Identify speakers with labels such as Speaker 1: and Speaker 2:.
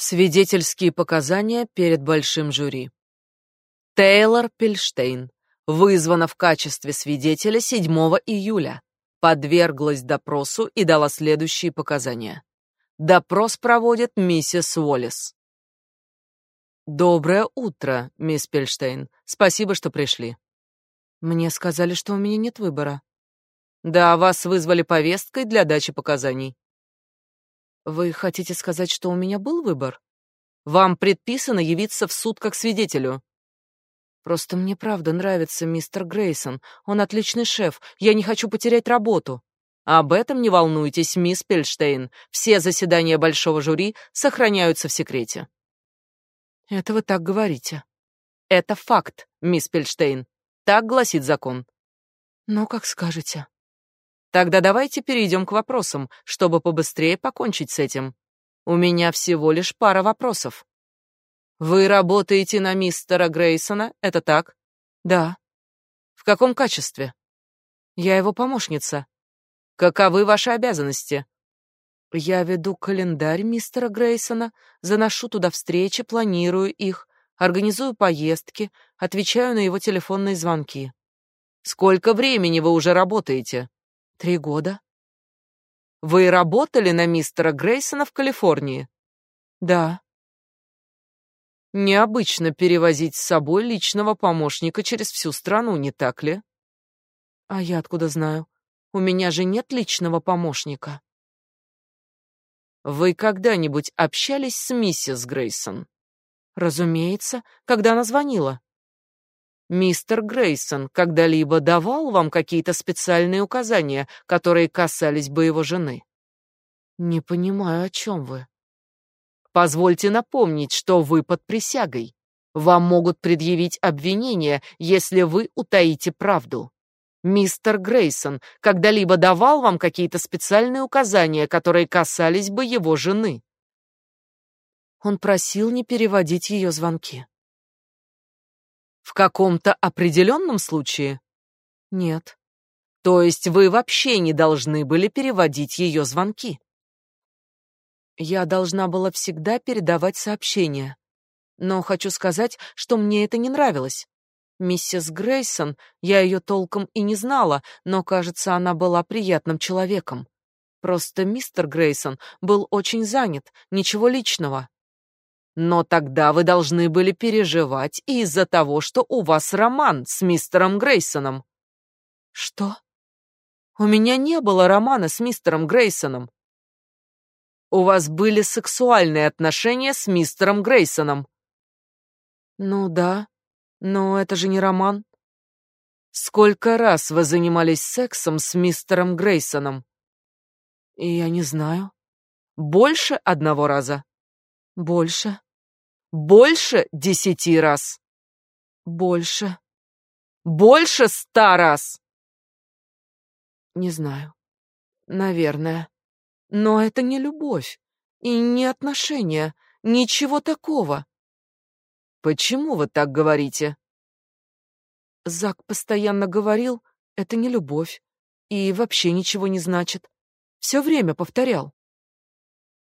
Speaker 1: Свидетельские показания перед большим жюри. Тейлор Пельштейн вызвана в качестве свидетеля 7 июля, подверглась допросу и дала следующие показания. Допрос проводит миссис Уоллес. Доброе утро, мисс Пельштейн. Спасибо, что пришли. Мне сказали, что у меня нет выбора. Да, вас вызвали повесткой для дачи показаний. Вы хотите сказать, что у меня был выбор? Вам предписано явиться в суд как свидетелю. Просто мне правда нравится мистер Грейсон. Он отличный шеф. Я не хочу потерять работу. Об этом не волнуйтесь, мисс Пельштейн. Все заседания большого жюри сохраняются в секрете. Это вы так говорите. Это факт, мисс Пельштейн. Так гласит закон. Ну, как скажете. Тогда давайте перейдем к вопросам, чтобы побыстрее покончить с этим. У меня всего лишь пара вопросов. Вы работаете на мистера Грейсона, это так? Да. В каком качестве? Я его помощница. Каковы ваши обязанности? Я веду календарь мистера Грейсона, заношу туда встречи, планирую их, организую поездки, отвечаю на его телефонные звонки. Сколько времени вы уже работаете? Три года. Вы работали на мистера Грейсона в Калифорнии? Да. Необычно перевозить с собой личного помощника через всю страну, не так ли? А я откуда знаю? У меня же нет личного помощника. Вы когда-нибудь общались с миссис Грейсон? Разумеется, когда она звонила. Мистер Грейсон когда-либо давал вам какие-то специальные указания, которые касались бы его жены? Не понимаю, о чем вы. Позвольте напомнить, что вы под присягой. Вам могут предъявить обвинение, если вы утаите правду. Мистер Грейсон когда-либо давал вам какие-то специальные указания, которые касались бы его жены? Он просил не переводить ее звонки. В каком-то определенном случае? Нет. То есть вы вообще не должны были переводить ее звонки? Я должна была всегда передавать сообщения. Но хочу сказать, что мне это не нравилось. Миссис Грейсон, я ее толком и не знала, но, кажется, она была приятным человеком. Просто мистер Грейсон был очень занят, ничего личного. Но тогда вы должны были переживать из-за того, что у вас роман с мистером Грейсоном. Что? У меня не было романа с мистером Грейсоном. У вас были сексуальные отношения с мистером Грейсоном. Ну да, но это же не роман. Сколько раз вы занимались сексом с мистером Грейсоном? Я не знаю. Больше одного раза? Больше. Больше десяти раз. Больше. Больше ста раз. Не знаю. Наверное. Но это не любовь и не отношения, ничего такого. Почему вы так говорите? Зак постоянно говорил, это не любовь и вообще ничего не значит. Все время повторял.